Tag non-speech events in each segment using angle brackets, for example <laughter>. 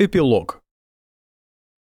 Эпилог.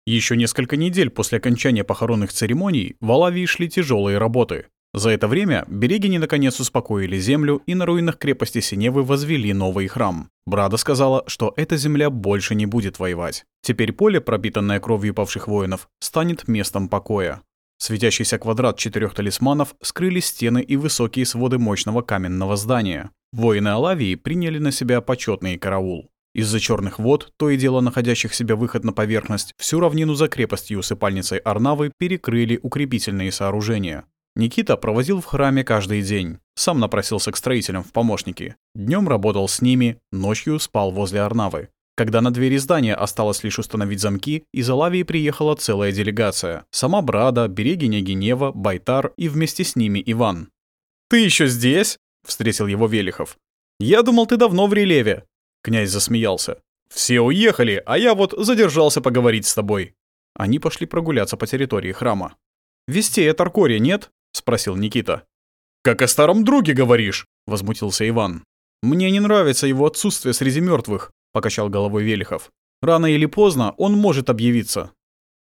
Еще несколько недель после окончания похоронных церемоний в Алавии шли тяжелые работы. За это время берегини наконец успокоили землю и на руинах крепости Синевы возвели новый храм. Брада сказала, что эта земля больше не будет воевать. Теперь поле, пропитанное кровью павших воинов, станет местом покоя. Светящийся квадрат четырех талисманов скрыли стены и высокие своды мощного каменного здания. Воины Алавии приняли на себя почетный караул. Из-за черных вод, то и дело находящих себе выход на поверхность, всю равнину за крепостью усыпальницей Арнавы перекрыли укрепительные сооружения. Никита провозил в храме каждый день. Сам напросился к строителям в помощники. Днем работал с ними, ночью спал возле Арнавы. Когда на двери здания осталось лишь установить замки, из Алавии приехала целая делегация. Сама Брада, Берегиня Генева, Байтар и вместе с ними Иван. «Ты еще здесь?» — встретил его Велихов. «Я думал, ты давно в Релеве». Князь засмеялся. «Все уехали, а я вот задержался поговорить с тобой». Они пошли прогуляться по территории храма. «Вестей от Аркория нет?» — спросил Никита. «Как о старом друге говоришь?» — возмутился Иван. «Мне не нравится его отсутствие среди мертвых, покачал головой Велихов. «Рано или поздно он может объявиться».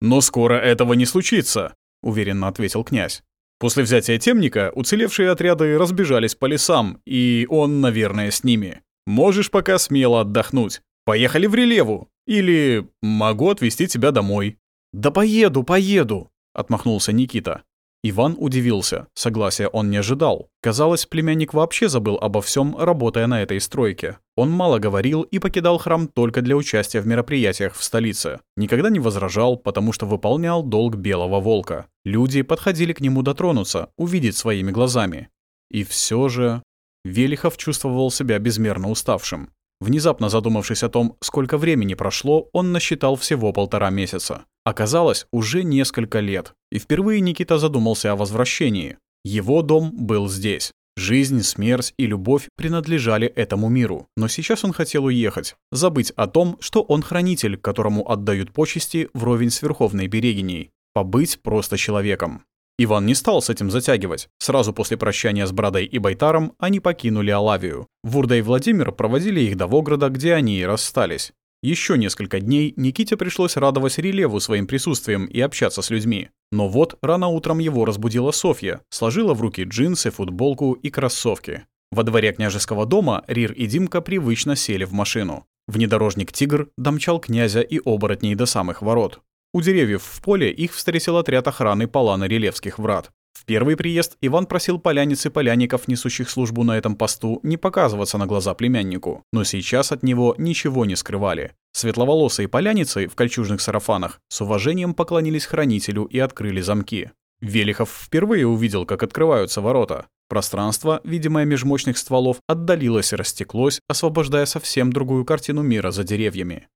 «Но скоро этого не случится», — уверенно ответил князь. После взятия темника уцелевшие отряды разбежались по лесам, и он, наверное, с ними. Можешь пока смело отдохнуть. Поехали в Релеву. Или могу отвезти тебя домой». «Да поеду, поеду», — отмахнулся Никита. Иван удивился. Согласия он не ожидал. Казалось, племянник вообще забыл обо всем, работая на этой стройке. Он мало говорил и покидал храм только для участия в мероприятиях в столице. Никогда не возражал, потому что выполнял долг белого волка. Люди подходили к нему дотронуться, увидеть своими глазами. И все же... Велихов чувствовал себя безмерно уставшим. Внезапно задумавшись о том, сколько времени прошло, он насчитал всего полтора месяца. Оказалось, уже несколько лет. И впервые Никита задумался о возвращении. Его дом был здесь. Жизнь, смерть и любовь принадлежали этому миру. Но сейчас он хотел уехать, забыть о том, что он хранитель, которому отдают почести вровень с Верховной Берегиней. Побыть просто человеком. Иван не стал с этим затягивать. Сразу после прощания с Брадой и Байтаром они покинули Алавию. Вурда и Владимир проводили их до Вограда, где они и расстались. Еще несколько дней Никите пришлось радовать Релеву своим присутствием и общаться с людьми. Но вот рано утром его разбудила Софья, сложила в руки джинсы, футболку и кроссовки. Во дворе княжеского дома Рир и Димка привычно сели в машину. Внедорожник «Тигр» домчал князя и оборотней до самых ворот. У деревьев в поле их встретил отряд охраны Палана Релевских врат. В первый приезд Иван просил поляниц и поляников, несущих службу на этом посту, не показываться на глаза племяннику, но сейчас от него ничего не скрывали. Светловолосые поляницы в кольчужных сарафанах с уважением поклонились хранителю и открыли замки. Велихов впервые увидел, как открываются ворота. Пространство, видимое меж стволов, отдалилось и растеклось, освобождая совсем другую картину мира за деревьями.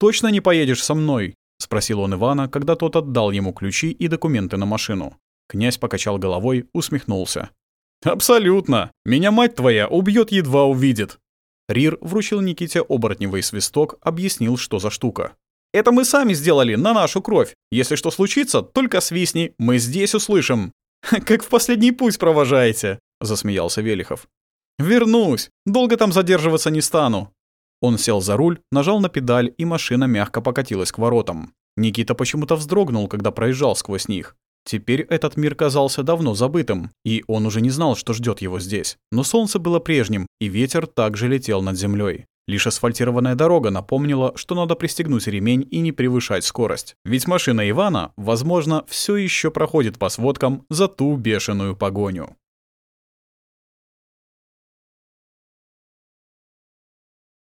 «Точно не поедешь со мной?» — спросил он Ивана, когда тот отдал ему ключи и документы на машину. Князь покачал головой, усмехнулся. «Абсолютно! Меня мать твоя убьет, едва увидит!» Рир вручил Никите оборотневый свисток, объяснил, что за штука. «Это мы сами сделали, на нашу кровь. Если что случится, только свистни, мы здесь услышим». <laughs> «Как в последний путь провожаете», — засмеялся Велихов. «Вернусь. Долго там задерживаться не стану. Он сел за руль, нажал на педаль, и машина мягко покатилась к воротам. Никита почему-то вздрогнул, когда проезжал сквозь них. Теперь этот мир казался давно забытым, и он уже не знал, что ждет его здесь. Но солнце было прежним, и ветер также летел над землей. Лишь асфальтированная дорога напомнила, что надо пристегнуть ремень и не превышать скорость. Ведь машина Ивана, возможно, все еще проходит по сводкам за ту бешеную погоню.